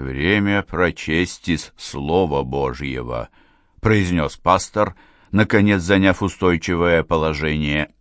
«Время прочесть из Слова Божьего», — произнес пастор, наконец заняв устойчивое положение.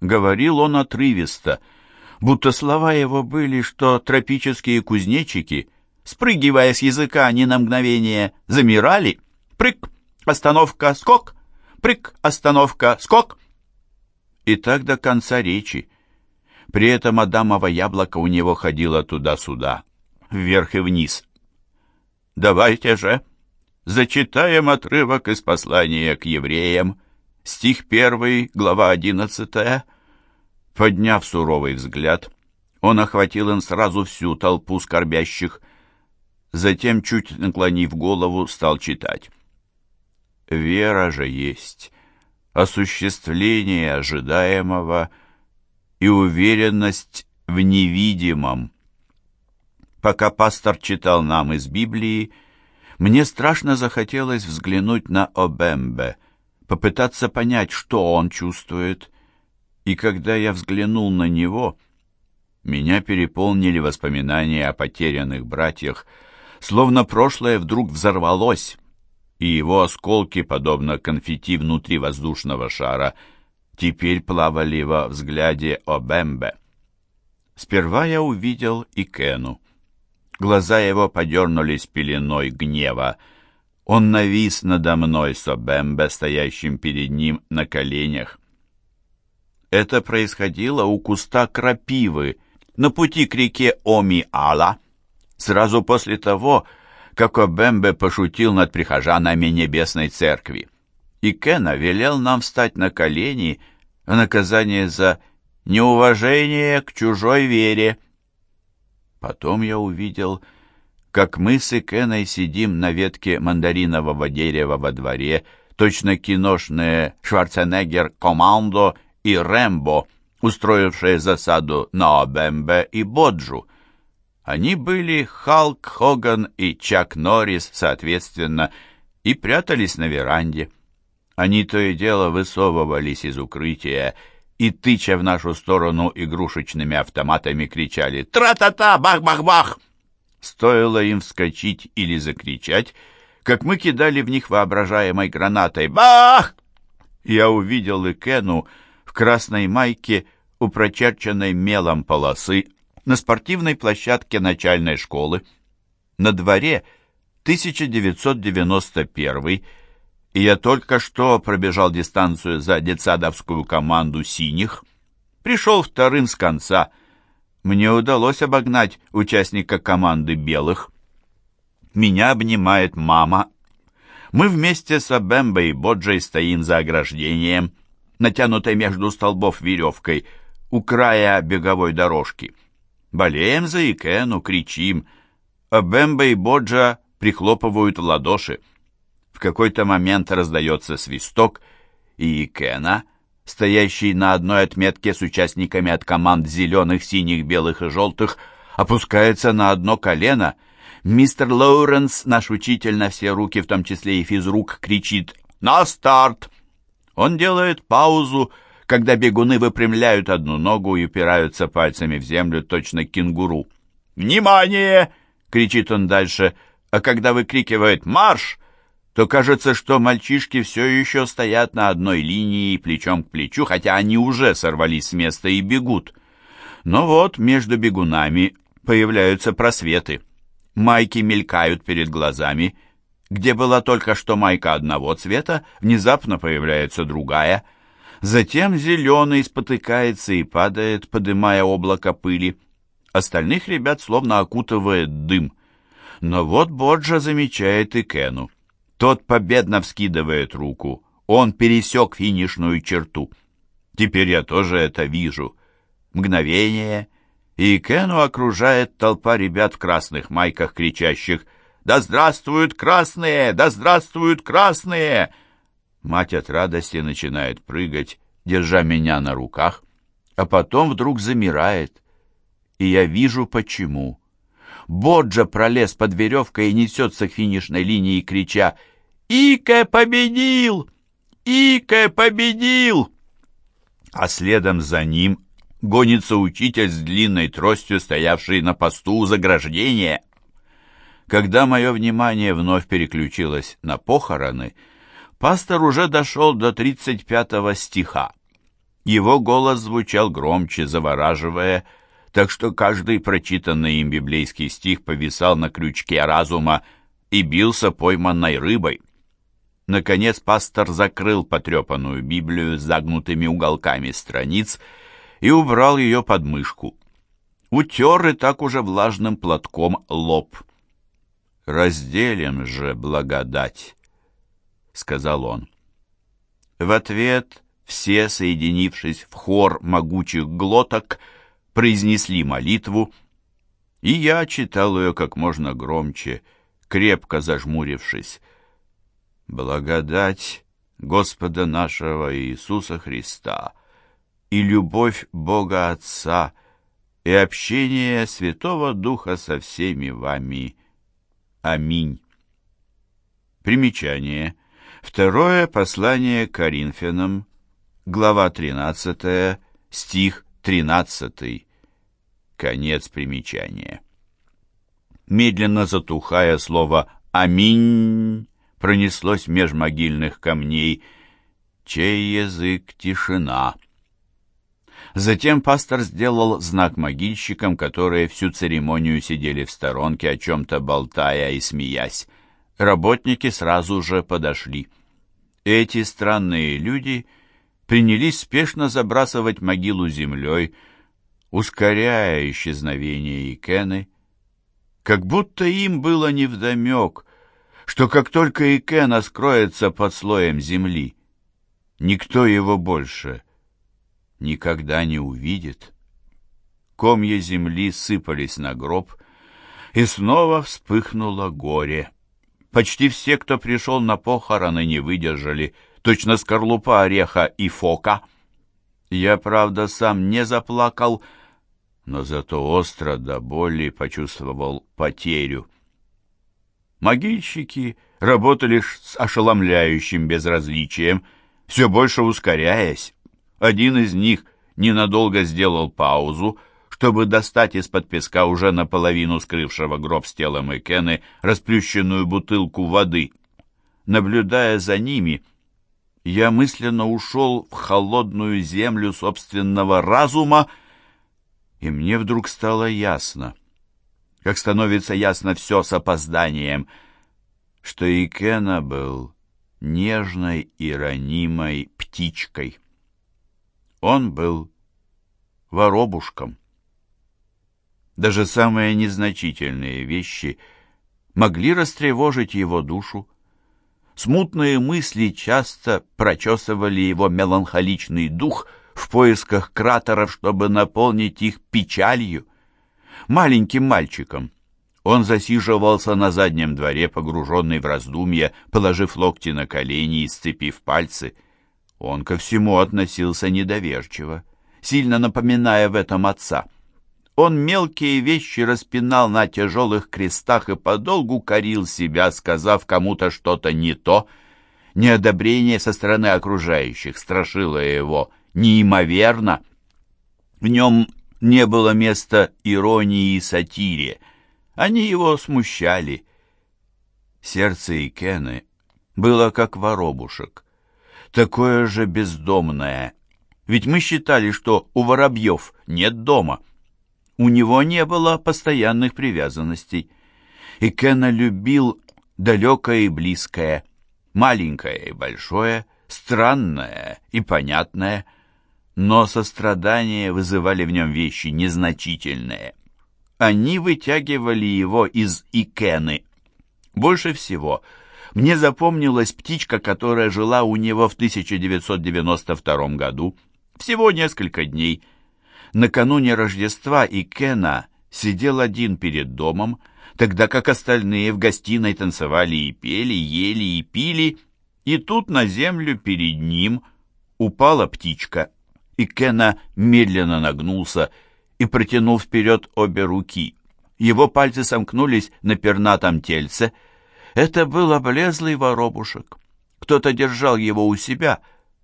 Говорил он отрывисто, будто слова его были, что тропические кузнечики, спрыгивая с языка, они на мгновение замирали. Прыг, остановка, скок, прыг, остановка, скок. И так до конца речи. При этом Адамово яблоко у него ходило туда-сюда вверх и вниз. «Давайте же зачитаем отрывок из послания к евреям, стих 1, глава 11. Подняв суровый взгляд, он охватил им сразу всю толпу скорбящих, затем, чуть наклонив голову, стал читать. «Вера же есть осуществление ожидаемого и уверенность в невидимом». Пока пастор читал нам из Библии, мне страшно захотелось взглянуть на Обембе, попытаться понять, что он чувствует. И когда я взглянул на него, меня переполнили воспоминания о потерянных братьях, словно прошлое вдруг взорвалось, и его осколки, подобно конфетти внутри воздушного шара, теперь плавали во взгляде Обембе. Сперва я увидел и Кену. Глаза его подернулись пеленой гнева. Он навис надо мной с Обембе, стоящим перед ним на коленях. Это происходило у куста крапивы на пути к реке Оми-Ала, сразу после того, как Обембе пошутил над прихожанами Небесной Церкви. И Кена велел нам встать на колени в наказание за неуважение к чужой вере. Потом я увидел, как мы с Икеной сидим на ветке мандаринового дерева во дворе, точно киношные Шварценеггер Командо и Рэмбо, устроившие засаду на Обембе и Боджу. Они были Халк Хоган и Чак Норрис, соответственно, и прятались на веранде. Они то и дело высовывались из укрытия и, тыча в нашу сторону игрушечными автоматами, кричали «Тра-та-та! Бах-бах-бах!». Стоило им вскочить или закричать, как мы кидали в них воображаемой гранатой «Бах!». Я увидел и Кену в красной майке у прочерченной мелом полосы на спортивной площадке начальной школы. На дворе 1991 и я только что пробежал дистанцию за детсадовскую команду «Синих». Пришел вторым с конца. Мне удалось обогнать участника команды «Белых». Меня обнимает мама. Мы вместе с Абембой и Боджей стоим за ограждением, натянутой между столбов веревкой, у края беговой дорожки. Болеем за Икену, кричим. Абемба и Боджа прихлопывают в ладоши. Какой-то момент раздается свисток, и Кена, стоящий на одной отметке с участниками от команд зеленых, синих, белых и желтых, опускается на одно колено. Мистер Лоуренс, наш учитель на все руки, в том числе и физрук, кричит «На старт!». Он делает паузу, когда бегуны выпрямляют одну ногу и упираются пальцами в землю, точно кенгуру. «Внимание!» — кричит он дальше, а когда выкрикивает «Марш!», то кажется, что мальчишки все еще стоят на одной линии плечом к плечу, хотя они уже сорвались с места и бегут. Но вот между бегунами появляются просветы. Майки мелькают перед глазами. Где была только что майка одного цвета, внезапно появляется другая. Затем зеленый спотыкается и падает, подымая облако пыли. Остальных ребят словно окутывает дым. Но вот Боджа замечает и Кену. Тот победно вскидывает руку. Он пересек финишную черту. Теперь я тоже это вижу. Мгновение, и Кену окружает толпа ребят в красных майках, кричащих «Да здравствуют красные! Да здравствуют красные!» Мать от радости начинает прыгать, держа меня на руках, а потом вдруг замирает. И я вижу, почему. Боджа пролез под веревкой и несется к финишной линии, крича «Ике победил! Ике победил!» А следом за ним гонится учитель с длинной тростью, стоявший на посту у заграждения. Когда мое внимание вновь переключилось на похороны, пастор уже дошел до 35 стиха. Его голос звучал громче, завораживая, так что каждый прочитанный им библейский стих повисал на крючке разума и бился пойманной рыбой. Наконец пастор закрыл потрепанную Библию с загнутыми уголками страниц и убрал ее под мышку. Утер и так уже влажным платком лоб разделим же благодать», — сказал он. В ответ все, соединившись в хор могучих глоток, произнесли молитву, и я читал ее как можно громче, крепко зажмурившись. «Благодать Господа нашего Иисуса Христа и любовь Бога Отца и общение Святого Духа со всеми вами» Аминь. Примечание. Второе послание Коринфянам, глава 13, стих 13. Конец примечания. Медленно затухая слово «Аминь» пронеслось меж могильных камней, чей язык тишина. Затем пастор сделал знак могильщикам, которые всю церемонию сидели в сторонке, о чем-то болтая и смеясь. Работники сразу же подошли. Эти странные люди принялись спешно забрасывать могилу землей, ускоряя исчезновение Икены, как будто им было невдомек, что как только Икена скроется под слоем земли, никто его больше никогда не увидит. Комья земли сыпались на гроб, и снова вспыхнуло горе. Почти все, кто пришел на похороны, не выдержали, точно скорлупа ореха и фока. Я, правда, сам не заплакал, но зато остро до боли почувствовал потерю. Могильщики работали с ошеломляющим безразличием, все больше ускоряясь. Один из них ненадолго сделал паузу, чтобы достать из-под песка уже наполовину скрывшего гроб с телом Экены расплющенную бутылку воды. Наблюдая за ними, я мысленно ушел в холодную землю собственного разума, и мне вдруг стало ясно, как становится ясно все с опозданием, что Икена был нежной и ранимой птичкой. Он был воробушком. Даже самые незначительные вещи могли растревожить его душу. Смутные мысли часто прочесывали его меланхоличный дух в поисках кратеров, чтобы наполнить их печалью. Маленьким мальчиком он засиживался на заднем дворе, погруженный в раздумья, положив локти на колени и сцепив пальцы — он ко всему относился недоверчиво, сильно напоминая в этом отца. Он мелкие вещи распинал на тяжелых крестах и подолгу корил себя, сказав кому-то что-то не то. Неодобрение со стороны окружающих страшило его неимоверно. В нем не было места иронии и сатире. Они его смущали. Сердце Икены было как воробушек — такое же бездомное. Ведь мы считали, что у воробьев нет дома. У него не было постоянных привязанностей. И Кена любил далекое и близкое, маленькое и большое, странное и понятное, но сострадание вызывали в нем вещи незначительные. Они вытягивали его из Икены. Больше всего – мне запомнилась птичка, которая жила у него в 1992 году. Всего несколько дней. Накануне Рождества и Кена сидел один перед домом, тогда как остальные в гостиной танцевали и пели, ели и пили, и тут на землю перед ним упала птичка, и Кена медленно нагнулся и протянул вперед обе руки. Его пальцы сомкнулись на пернатом тельце — это был облезлый воробушек. Кто-то держал его у себя,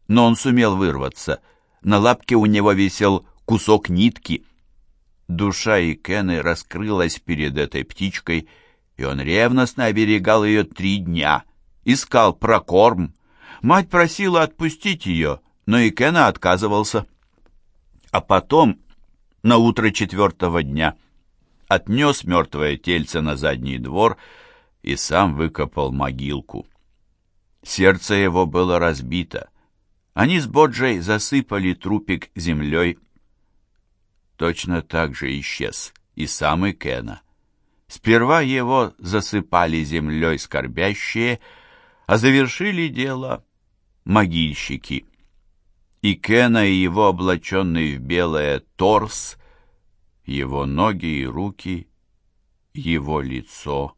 но он сумел вырваться. На лапке у него висел кусок нитки. Душа Икены раскрылась перед этой птичкой, и он ревностно оберегал ее три дня, искал прокорм. Мать просила отпустить ее, но и Кена отказывался. А потом, на утро четвертого дня, отнес мертвое тельце на задний двор и сам выкопал могилку. Сердце его было разбито. Они с Боджей засыпали трупик землей. Точно так же исчез и сам Икена. Сперва его засыпали землей скорбящие, а завершили дело могильщики. И Кена и его облаченный в белое торс, его ноги и руки, его лицо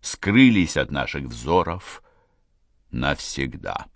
скрылись от наших взоров навсегда.